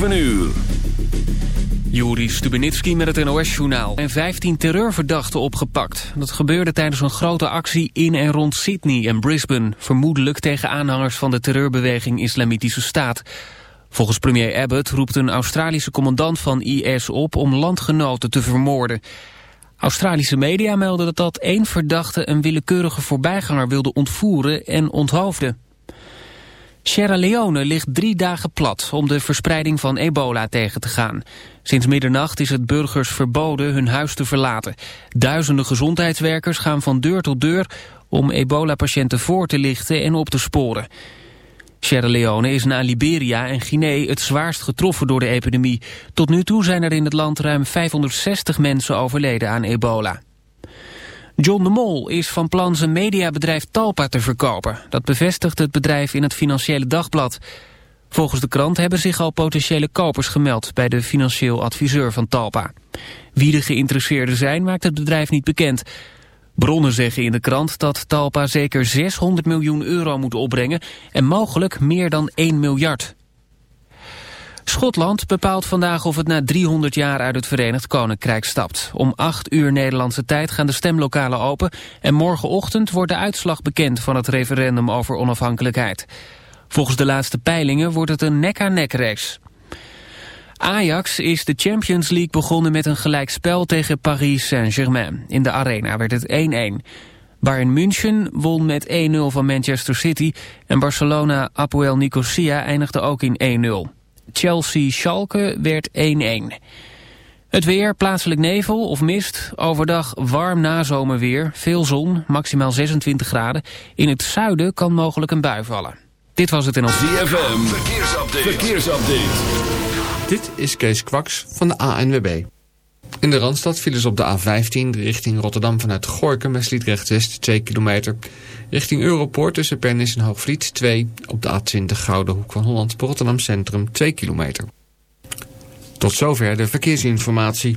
7 uur. Juri Stubenitski met het NOS-journaal. En 15 terreurverdachten opgepakt. Dat gebeurde tijdens een grote actie in en rond Sydney en Brisbane. Vermoedelijk tegen aanhangers van de terreurbeweging Islamitische Staat. Volgens premier Abbott roept een Australische commandant van IS op om landgenoten te vermoorden. Australische media melden dat één verdachte een willekeurige voorbijganger wilde ontvoeren en onthoofden. Sierra Leone ligt drie dagen plat om de verspreiding van ebola tegen te gaan. Sinds middernacht is het burgers verboden hun huis te verlaten. Duizenden gezondheidswerkers gaan van deur tot deur om ebola-patiënten voor te lichten en op te sporen. Sierra Leone is na Liberia en Guinea het zwaarst getroffen door de epidemie. Tot nu toe zijn er in het land ruim 560 mensen overleden aan ebola. John de Mol is van plan zijn mediabedrijf Talpa te verkopen. Dat bevestigt het bedrijf in het Financiële Dagblad. Volgens de krant hebben zich al potentiële kopers gemeld... bij de financieel adviseur van Talpa. Wie de geïnteresseerden zijn, maakt het bedrijf niet bekend. Bronnen zeggen in de krant dat Talpa zeker 600 miljoen euro moet opbrengen... en mogelijk meer dan 1 miljard. Schotland bepaalt vandaag of het na 300 jaar uit het Verenigd Koninkrijk stapt. Om 8 uur Nederlandse tijd gaan de stemlokalen open... en morgenochtend wordt de uitslag bekend van het referendum over onafhankelijkheid. Volgens de laatste peilingen wordt het een nek-aan-nek-race. Ajax is de Champions League begonnen met een gelijkspel tegen Paris Saint-Germain. In de arena werd het 1-1. Bayern München won met 1-0 van Manchester City... en Barcelona Apoel Nicosia eindigde ook in 1-0. Chelsea-Schalke werd 1-1. Het weer, plaatselijk nevel of mist. Overdag warm nazomerweer, veel zon, maximaal 26 graden. In het zuiden kan mogelijk een bui vallen. Dit was het in ons... ZFM, verkeersupdate. verkeersupdate. Dit is Kees Kwaks van de ANWB. In de Randstad vielen ze op de A15 richting Rotterdam vanuit Gorkum bij Sliedrecht West 2 kilometer. Richting Europoort tussen Pernis en Hoogvliet 2. Op de A20 Gouden Hoek van Holland Rotterdam Centrum 2 kilometer. Tot zover de verkeersinformatie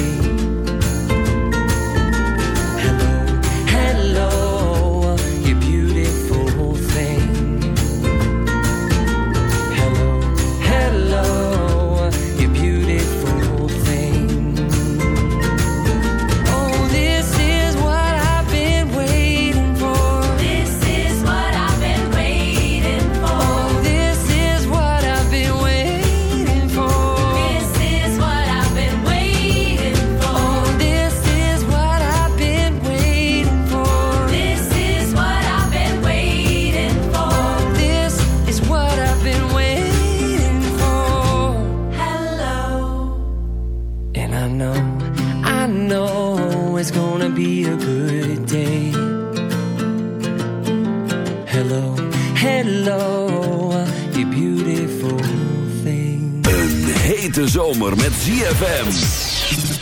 Hete zomer met ZFM.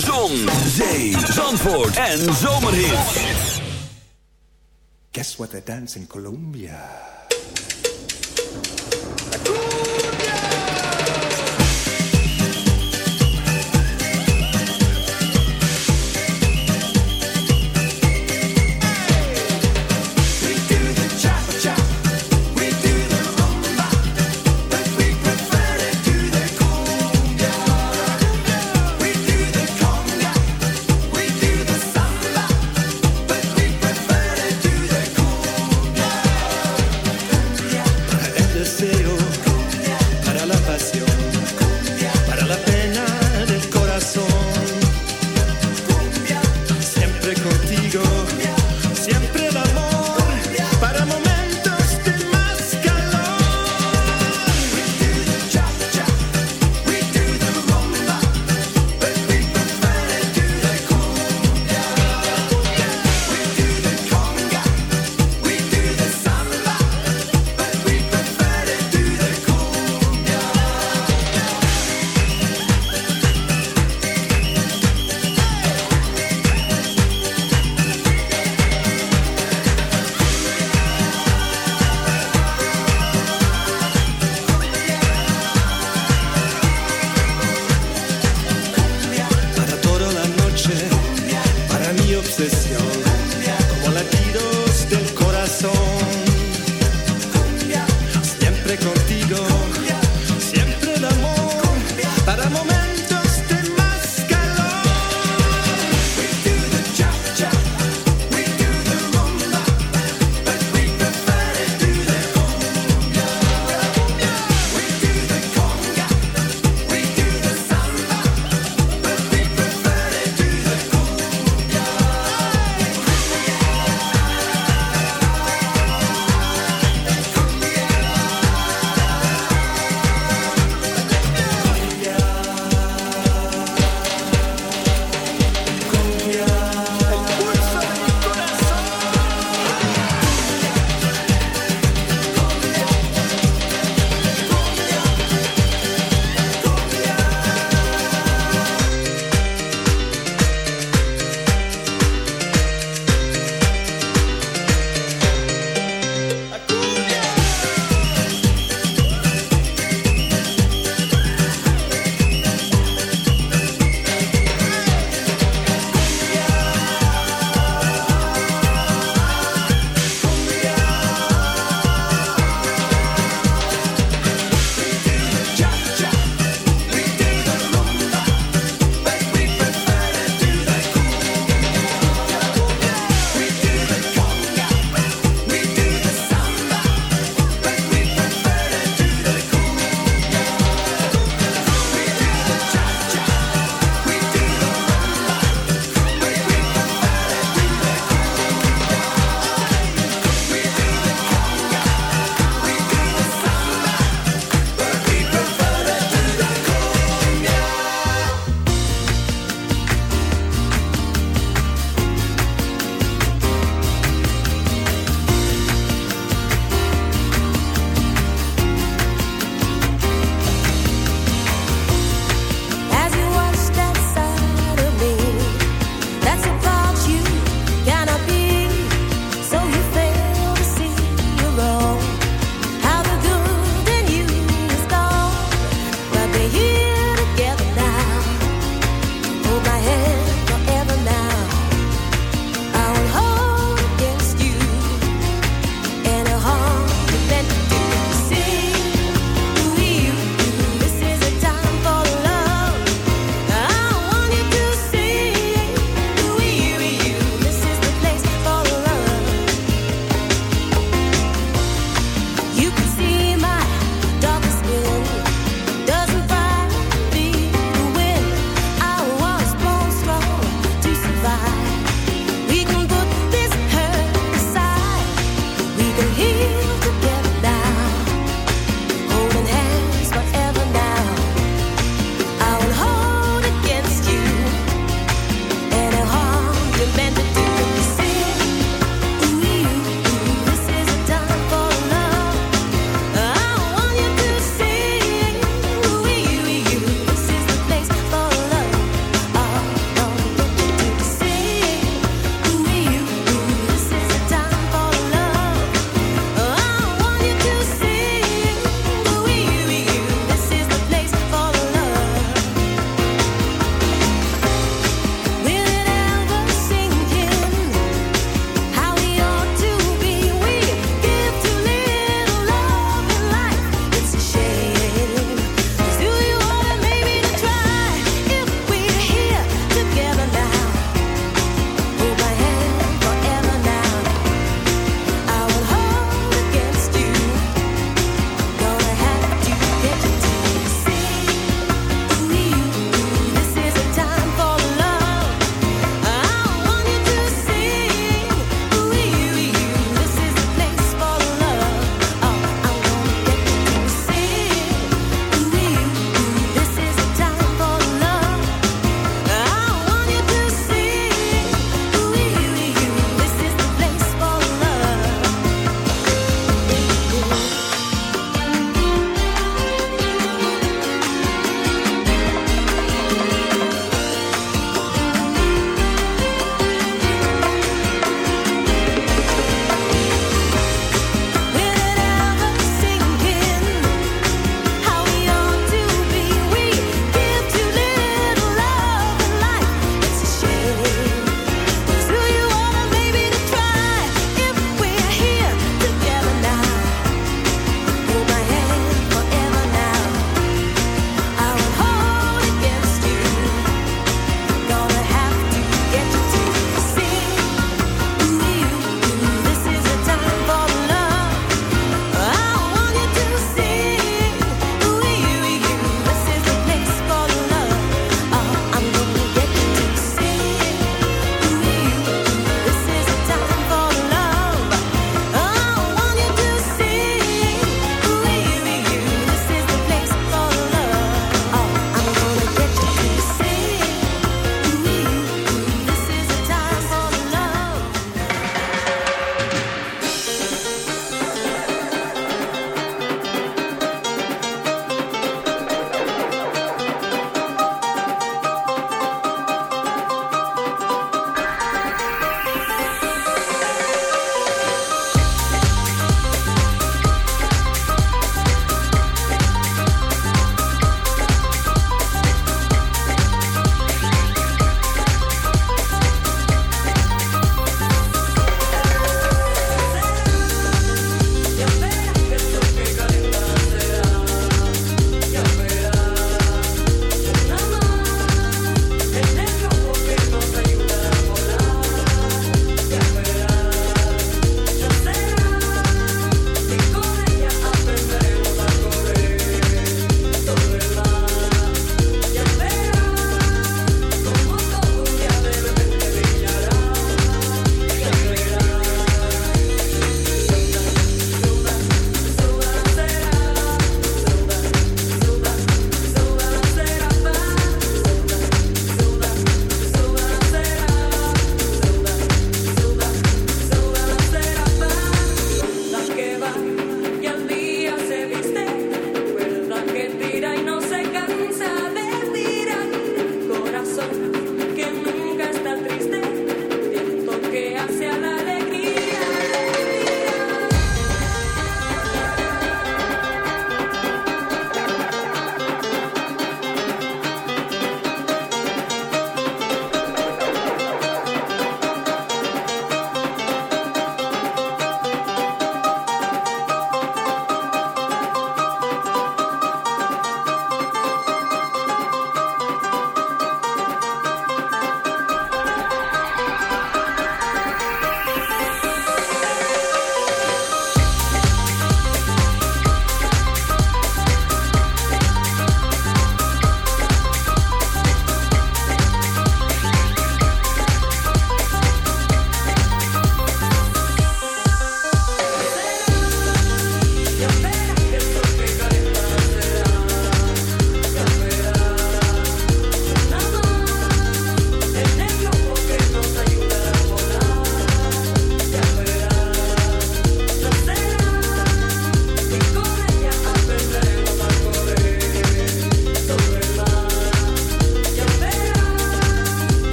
Zon, zee, zandvoort en zomerhit. Guess what they dance in Colombia?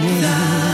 你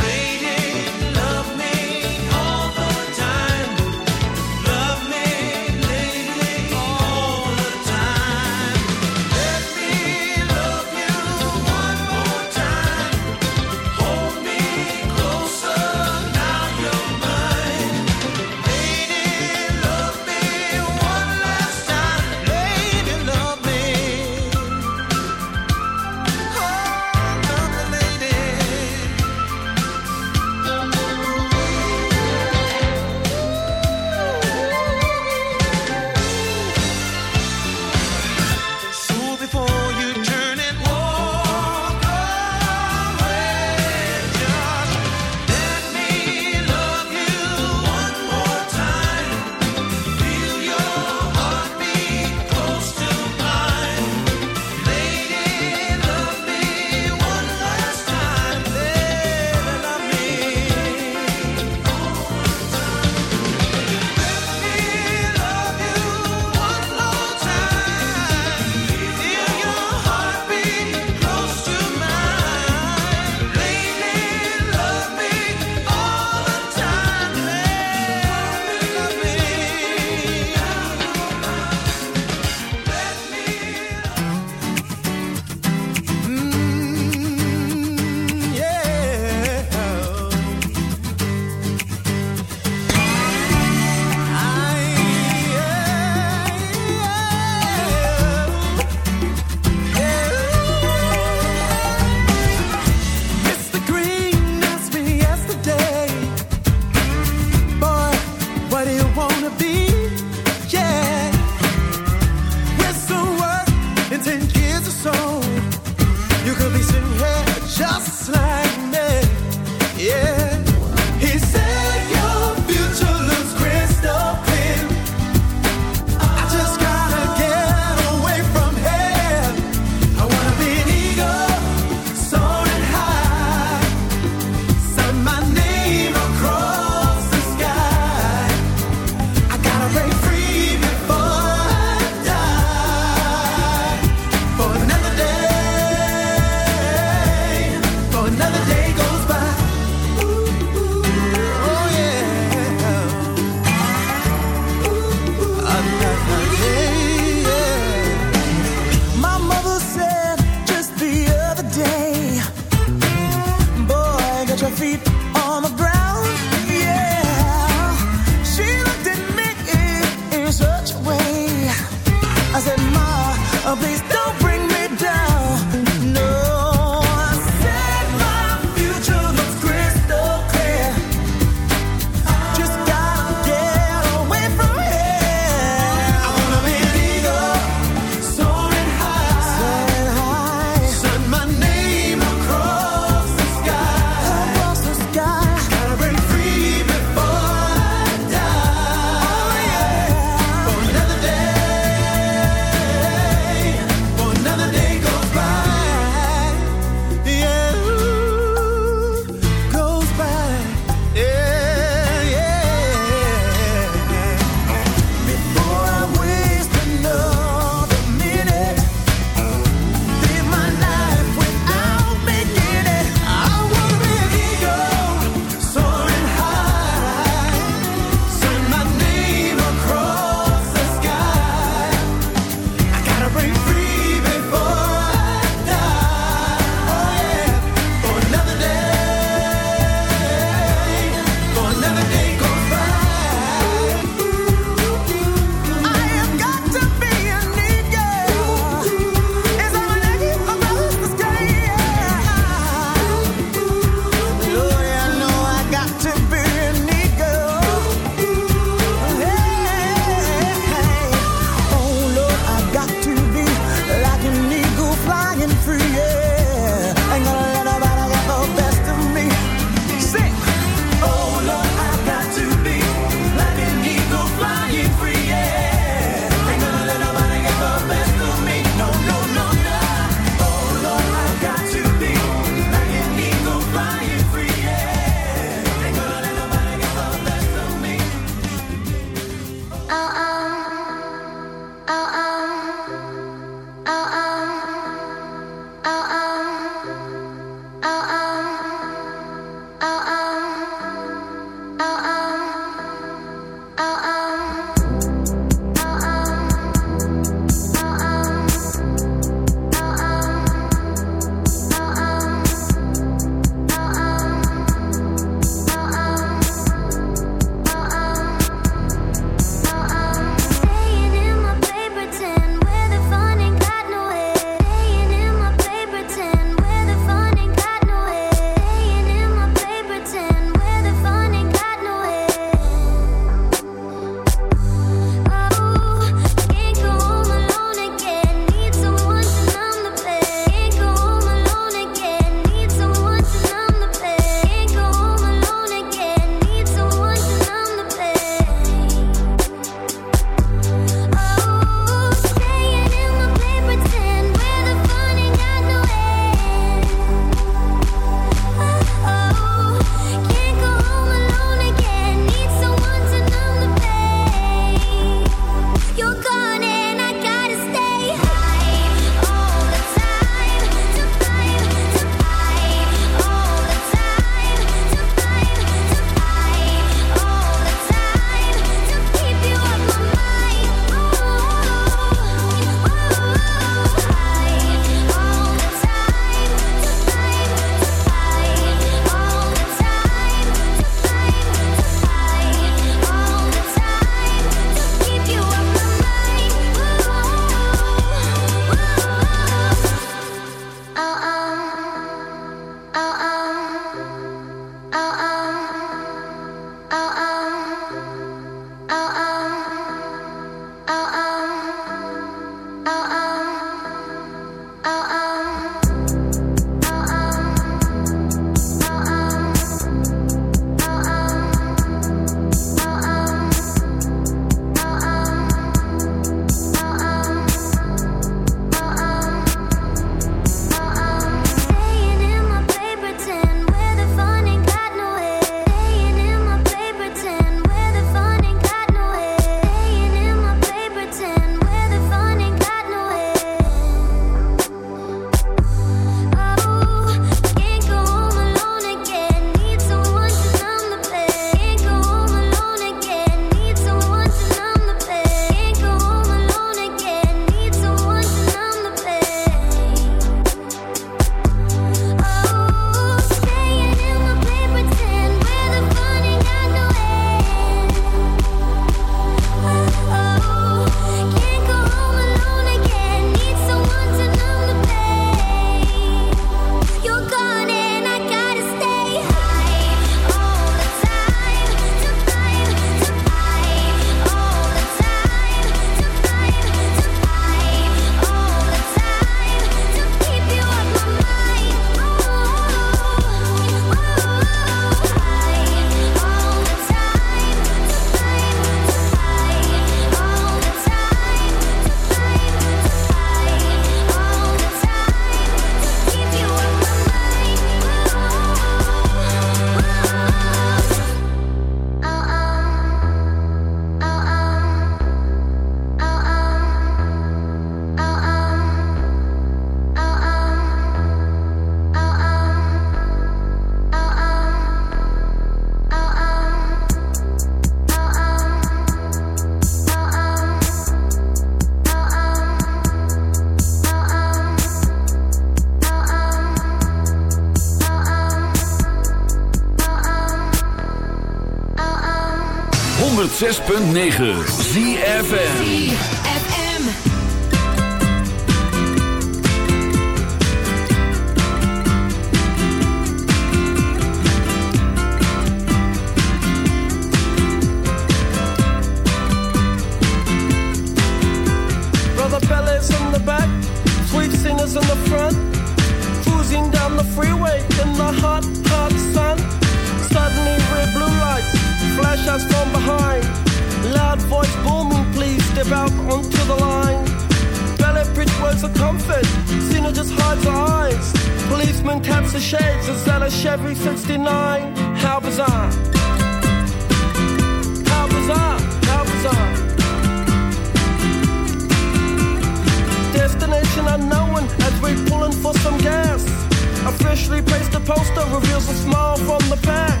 reveals a smile from the back.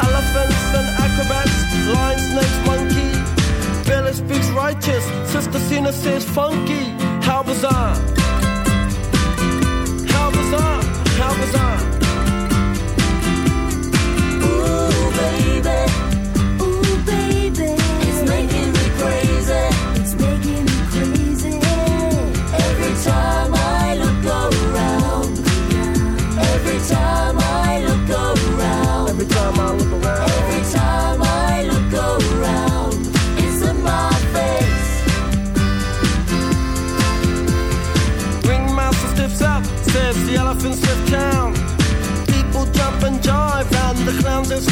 Elephants and acrobats, lion, snakes, monkey. Village speaks righteous, Sister Cena says funky. How bizarre! How bizarre! How bizarre!